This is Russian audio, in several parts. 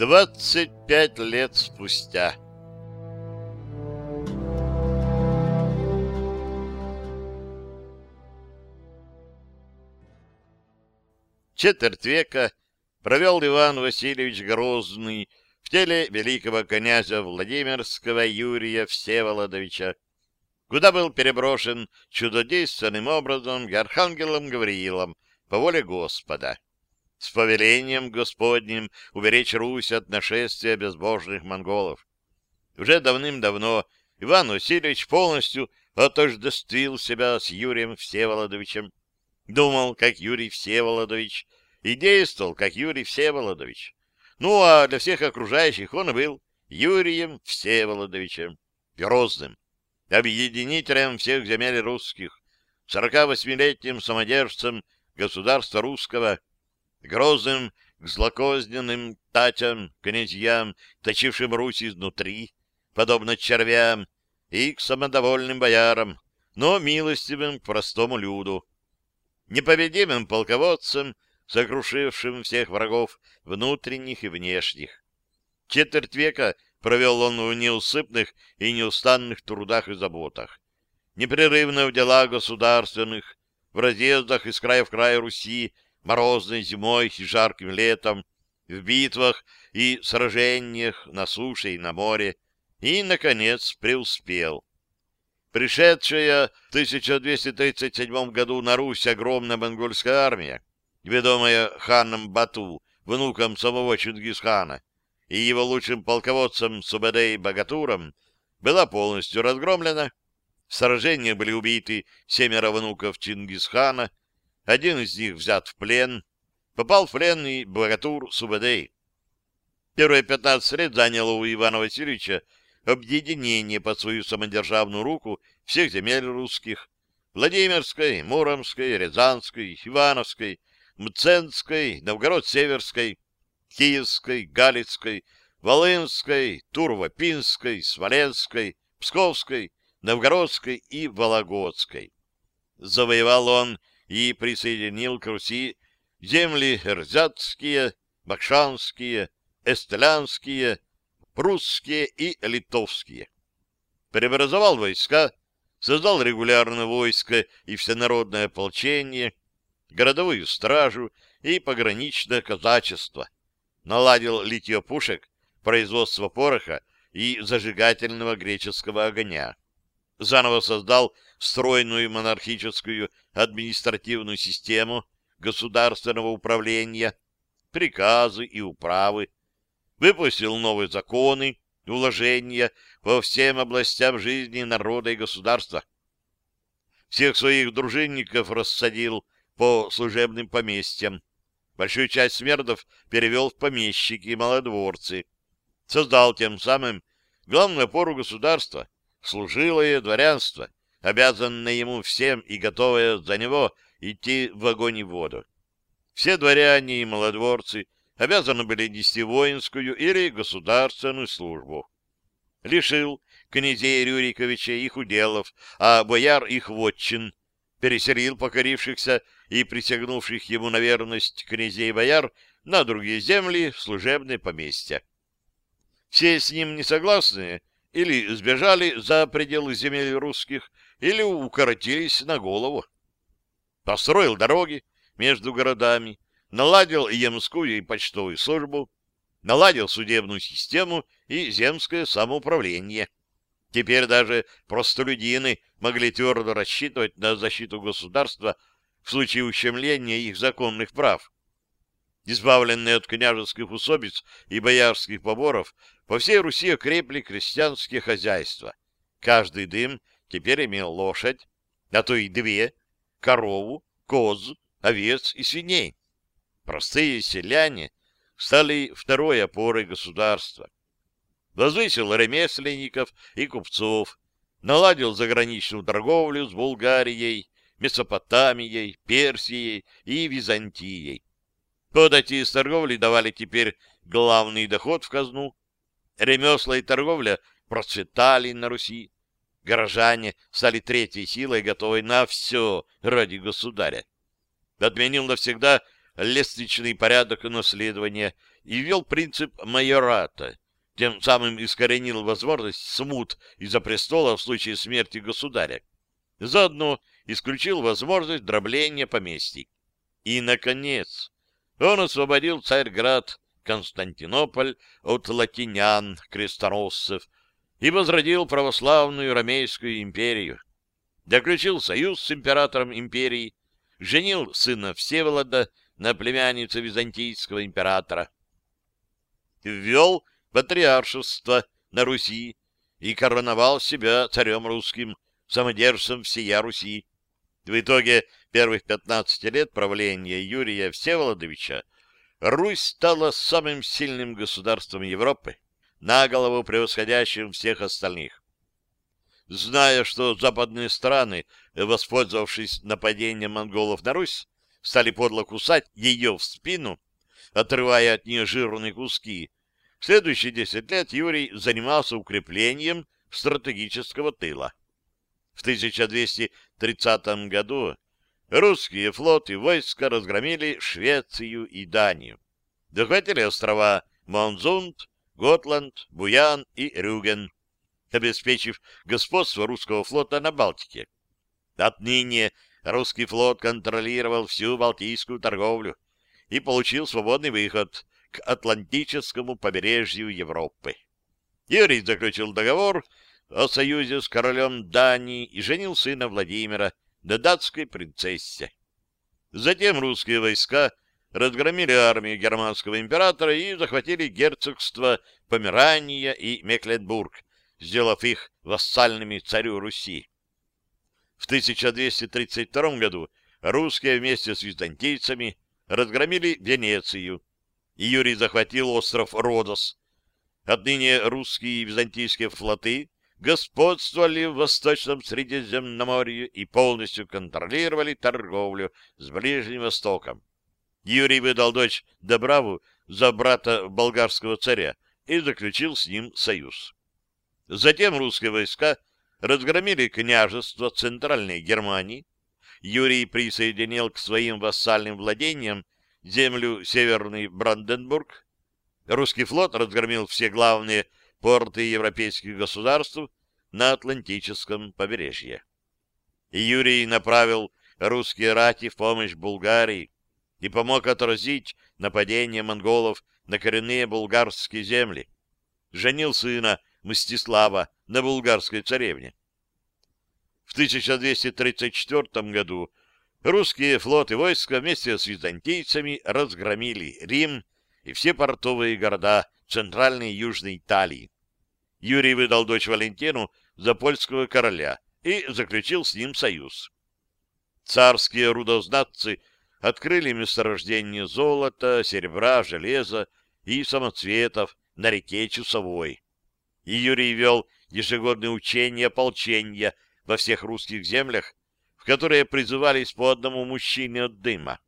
Двадцать пять лет спустя. Четверть века провел Иван Васильевич Грозный в теле великого князя Владимирского Юрия Всеволодовича, куда был переброшен чудодейственным образом архангелом Гавриилом по воле Господа, с повелением Господним уберечь Русь от нашествия безбожных монголов. Уже давным-давно Иван Васильевич полностью отождествил себя с Юрием Всеволодовичем, думал, как Юрий Всеволодович, и действовал, как Юрий Всеволодович. Ну, а для всех окружающих он был Юрием Всеволодовичем, Грозным, объединителем всех земель русских, 48-летним самодержцем государства русского, грозным к злокозненным татям, князьям, точившим Русь изнутри, подобно червям, и к самодовольным боярам, но милостивым к простому люду, непобедимым полководцам, сокрушившим всех врагов внутренних и внешних. Четверть века провел он в неусыпных и неустанных трудах и заботах. Непрерывно в делах государственных, в разъездах из края в край Руси, морозной зимой и жарким летом, в битвах и сражениях на суше и на море, и, наконец, преуспел. Пришедшая в 1237 году на Русь огромная монгольская армия, ведомая ханом Бату, внуком самого Чингисхана, и его лучшим полководцем Субадей Богатуром, была полностью разгромлена. В сражении были убиты семеро внуков Чингисхана, один из них взят в плен, попал в плен и Богатур Субадей. Первые 15 лет заняло у Ивана Васильевича объединение под свою самодержавную руку всех земель русских, Владимирской, Муромской, Рязанской, Ивановской, Мценской, Новгород-Северской, Киевской, Галицкой, Волынской, Турво-Пинской, Смоленской, Псковской, Новгородской и Вологодской. Завоевал он и присоединил к Руси земли Эрзятские, Бакшанские, Эстлянские, Прусские и Литовские. Преобразовал войска, создал регулярное войско и всенародное ополчение, городовую стражу и пограничное казачество, наладил литье пушек, производство пороха и зажигательного греческого огня. Заново создал стройную монархическую административную систему государственного управления, приказы и управы, выпустил новые законы, уложения по всем областям жизни народа и государства. Всех своих дружинников рассадил по служебным поместьям. Большую часть смердов перевел в помещики и малодворцы. Создал тем самым главную опору государства, служилое дворянство, обязанное ему всем и готовое за него идти в огонь и воду. Все дворяне и малодворцы обязаны были нести воинскую или государственную службу. Лишил князей Рюриковича их уделов, а бояр их вотчин, переселил покорившихся и присягнувших ему на верность князей бояр на другие земли в служебные поместья. Все с ним не согласные или сбежали за пределы земель русских, или укоротились на голову. Построил дороги между городами, наладил емскую и почтовую службу, наладил судебную систему и земское самоуправление. Теперь даже простолюдины могли твердо рассчитывать на защиту государства в случае ущемления их законных прав. Избавленные от княжеских усобиц и боярских поборов, по всей Руси окрепли крестьянские хозяйства. Каждый дым теперь имел лошадь, а то и две, корову, коз, овец и свиней. Простые селяне стали второй опорой государства. Возвысил ремесленников и купцов, наладил заграничную торговлю с Булгарией, Месопотамией, Персией и Византией. Подати из торговли давали теперь главный доход в казну. Ремесла и торговля процветали на Руси. Горожане стали третьей силой, готовой на все ради государя. Отменил навсегда лестничный порядок наследования и ввел принцип майората, тем самым искоренил возможность смут из-за престола в случае смерти государя. Заодно исключил возможность дробления поместий. И, наконец, он освободил Царьград, Константинополь от латинян, крестоносцев, и возродил православную Ромейскую империю. Заключил союз с императором империи, женил сына Всеволода на племяннице византийского императора. Ввел патриаршество на Руси и короновал себя царем русским, самодержцем всея Руси. В итоге первых 15 лет правления Юрия Всеволодовича Русь стала самым сильным государством Европы, на голову превосходящим всех остальных. Зная, что западные страны, воспользовавшись нападением монголов на Русь, стали подло кусать ее в спину, отрывая от нее жирные куски, в следующие десять лет Юрий занимался укреплением стратегического тыла. В 1230 году русские флот и войска разгромили Швецию и Данию. Захватили острова Монзунд, Готланд, Буян и Рюген, обеспечив господство русского флота на Балтике. Отныне русский флот контролировал всю Балтийскую торговлю и получил свободный выход к Атлантическому побережью Европы. Юрий заключил договор о союзе с королем Дании и женил сына Владимира на датской принцессе. Затем русские войска разгромили армию германского императора и захватили герцогство Померания и Мекленбург, сделав их вассальными царю Руси. В 1232 году русские вместе с византийцами разгромили Венецию, и Юрий захватил остров Родос. Отныне русские и византийские флоты господствовали в Восточном Средиземноморье и полностью контролировали торговлю с Ближним Востоком. Юрий выдал дочь Добраву за брата болгарского царя и заключил с ним союз. Затем русские войска разгромили княжество Центральной Германии. Юрий присоединил к своим вассальным владениям землю Северный Бранденбург. Русский флот разгромил все главные порты европейских государств на Атлантическом побережье. Юрий направил русские рати в помощь Булгарии и помог отразить нападение монголов на коренные булгарские земли. Женил сына Мстислава на булгарской царевне. В 1234 году русские флот и войска вместе с византийцами разгромили Рим и все портовые города Центральной и Южной Италии. Юрий выдал дочь Валентину за польского короля и заключил с ним союз. Царские рудознатцы открыли месторождение золота, серебра, железа и самоцветов на реке Чусовой. И Юрий вел ежегодные учения ополчения во всех русских землях, в которые призывались по одному мужчине от дыма.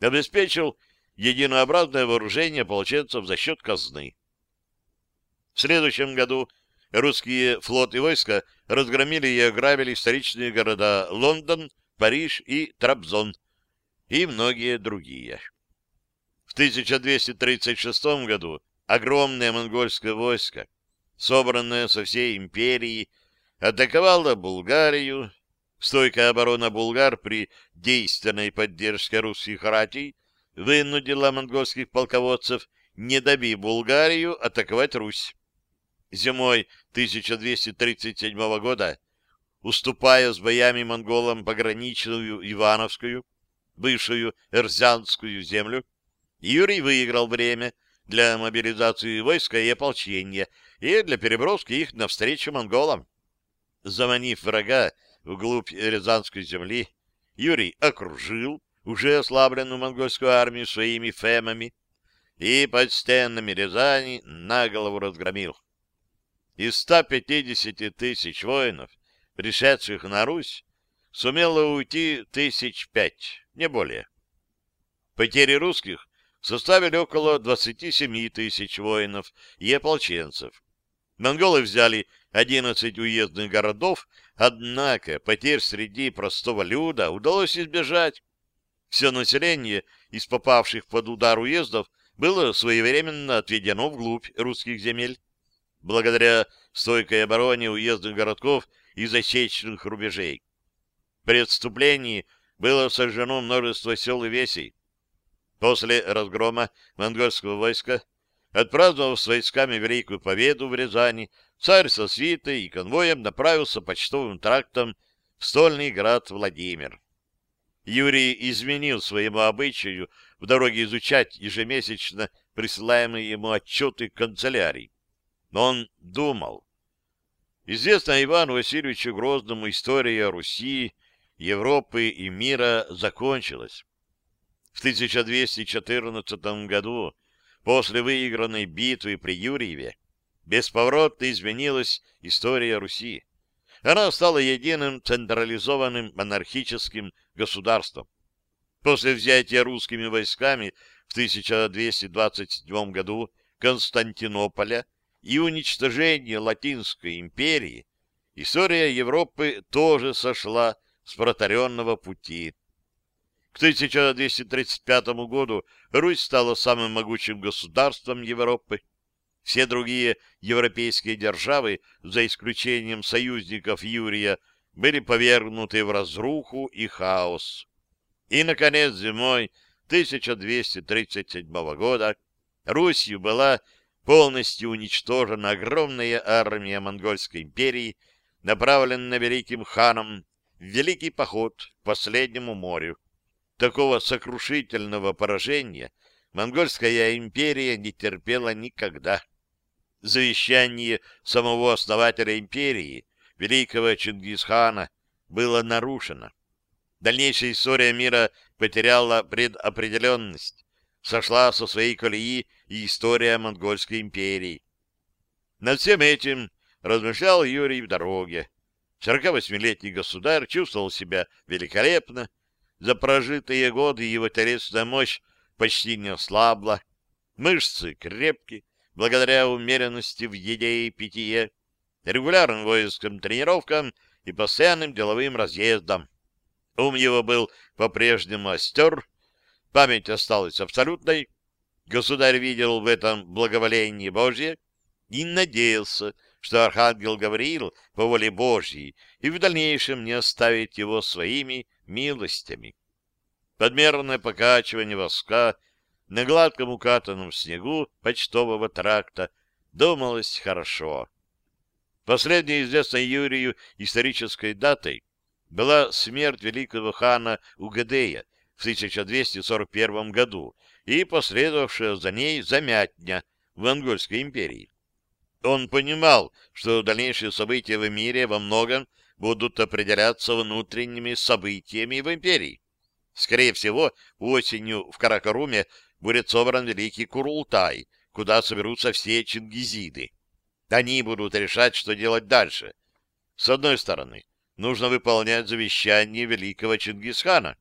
Обеспечил единообразное вооружение ополченцев за счет казны. В следующем году русские флот и войска разгромили и ограбили столичные города Лондон, Париж и Трабзон и многие другие. В 1236 году огромное монгольское войско, собранное со всей империи, атаковало Булгарию. Стойкая оборона булгар при действенной поддержке русских ратей вынудила монгольских полководцев, не добив Булгарию, атаковать Русь. Зимой 1237 года, уступая с боями монголам пограничную Ивановскую, бывшую Эрзянскую землю, Юрий выиграл время для мобилизации войска и ополчения и для переброски их навстречу монголам. Заманив врага вглубь Рязанской земли, Юрий окружил уже ослабленную монгольскую армию своими фемами и под стенами Рязани на голову разгромил. Из 150 тысяч воинов, пришедших на Русь, сумело уйти тысяч пять, не более. Потери русских составили около 27 тысяч воинов и ополченцев. Монголы взяли 11 уездных городов, однако потерь среди простого люда удалось избежать. Все население из попавших под удар уездов было своевременно отведено вглубь русских земель. Благодаря стойкой обороне уездных городков и засечных рубежей. При отступлении было сожжено множество сел и весей. После разгрома монгольского войска, отпраздновав с войсками Великую Победу в Рязани, царь со свитой и конвоем направился почтовым трактом в стольный град Владимир. Юрий изменил своему обычаю в дороге изучать ежемесячно присылаемые ему отчеты канцелярий. Но он думал. Известная Ивану Васильевичу Грозному история Руси Европы и мира закончилась. В 1214 году, после выигранной битвы при Юрьеве, бесповоротно изменилась история Руси. Она стала единым централизованным монархическим государством. После взятия русскими войсками в 1227 году Константинополя и уничтожения Латинской империи история Европы тоже сошла с протаренного пути. К 1235 году Русь стала самым могучим государством Европы. Все другие европейские державы, за исключением союзников Юрия, были повергнуты в разруху и хаос. И, наконец, зимой 1237 года Русью была полностью уничтожена огромная армия Монгольской империи, направленная великим ханом в великий поход к последнему морю. Такого сокрушительного поражения Монгольская империя не терпела никогда. Завещание самого основателя империи, великого Чингисхана, было нарушено. Дальнейшая история мира потеряла предопределенность, сошла со своей колеи и история Монгольской империи. Над всем этим размышлял Юрий в дороге. 48-летний государь чувствовал себя великолепно. За прожитые годы его телесная мощь почти не ослабла. Мышцы крепки, благодаря умеренности в еде и питье, регулярным воинским тренировкам и постоянным деловым разъездам. Ум его был по-прежнему остер, память осталась абсолютной. Государь видел в этом благоволение Божье и надеялся, что архангел Гавриил по воле Божьей и в дальнейшем не оставит его своими милостями. Подмерное покачивание воска на гладком укатанном снегу почтового тракта думалось хорошо. Последней известной Юрию исторической датой была смерть великого хана Угадея в 1241 году и последовавшая за ней замятня в Монгольской империи. Он понимал, что дальнейшие события в мире во многом будут определяться внутренними событиями в империи. Скорее всего, осенью в Каракаруме будет собран великий Курултай, куда соберутся все чингизиды. Они будут решать, что делать дальше. С одной стороны, нужно выполнять завещание великого Чингисхана.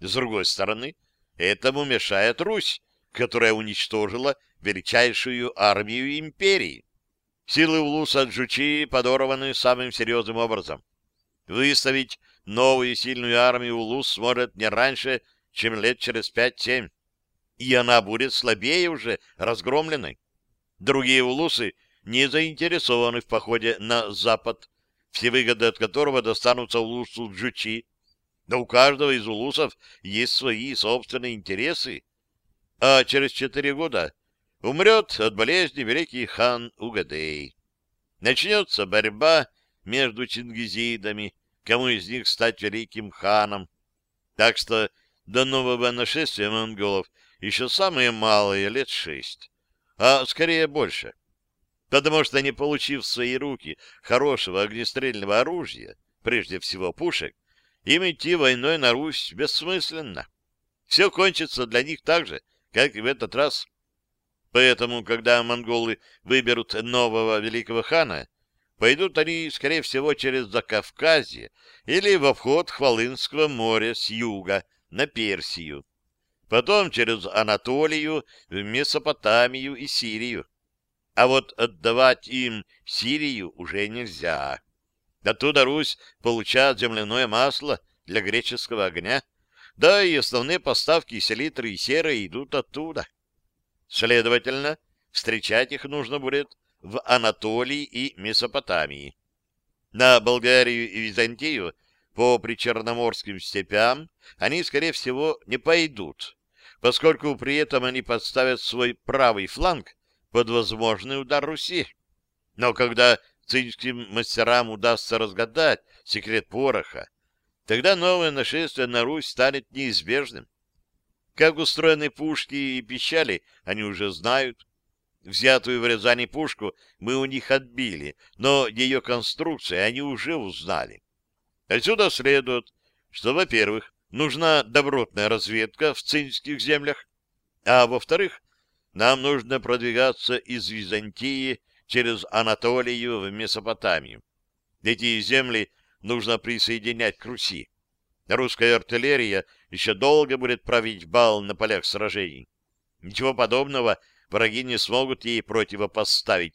С другой стороны, этому мешает Русь, которая уничтожила величайшую армию империи. Силы Улуса Джучи подорваны самым серьезным образом. Выставить новую сильную армию Улус сможет не раньше, чем лет через пять-семь. И она будет слабее уже, разгромленной. Другие улусы не заинтересованы в походе на запад, все выгоды от которого достанутся улусу Джучи. Но у каждого из улусов есть свои собственные интересы. А через четыре года Умрет от болезни великий хан Угадей. Начнется борьба между чингизидами, кому из них стать великим ханом. Так что до нового нашествия монголов еще самые малые, лет шесть, а скорее больше. Потому что, не получив в свои руки хорошего огнестрельного оружия, прежде всего пушек, им идти войной на Русь бессмысленно. Все кончится для них так же, как и в этот раз. Поэтому, когда монголы выберут нового великого хана, пойдут они, скорее всего, через Закавказье или во вход Хвалынского моря с юга на Персию, потом через Анатолию в Месопотамию и Сирию. А вот отдавать им Сирию уже нельзя. Оттуда Русь получает земляное масло для греческого огня, да и основные поставки селитры и серы идут оттуда. Следовательно, встречать их нужно будет в Анатолии и Месопотамии. На Болгарию и Византию по причерноморским степям они, скорее всего, не пойдут, поскольку при этом они подставят свой правый фланг под возможный удар Руси. Но когда цинским мастерам удастся разгадать секрет пороха, тогда новое нашествие на Русь станет неизбежным. Как устроены пушки и пищали, они уже знают. Взятую в Рязани пушку мы у них отбили, но ее конструкции они уже узнали. Отсюда следует, что, во-первых, нужна добротная разведка в цинских землях, а во-вторых, нам нужно продвигаться из Византии через Анатолию в Месопотамию. Эти земли нужно присоединять к Руси. Русская артиллерия еще долго будет править бал на полях сражений. Ничего подобного враги не смогут ей противопоставить,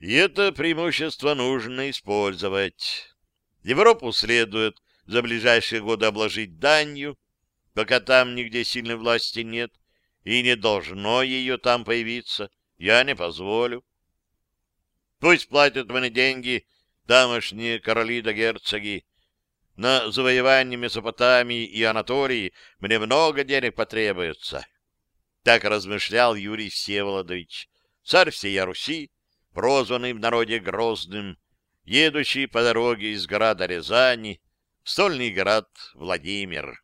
и это преимущество нужно использовать. Европу следует за ближайшие годы обложить данью, пока там нигде сильной власти нет, и не должно ее там появиться. Я не позволю. Пусть платят мне деньги тамошние короли да герцоги. На завоевание Месопотамии и Анатолии мне много денег потребуется. Так размышлял Юрий Всеволодович, царь всея Руси, прозванный в народе Грозным, едущий по дороге из города Рязани стольный город Владимир.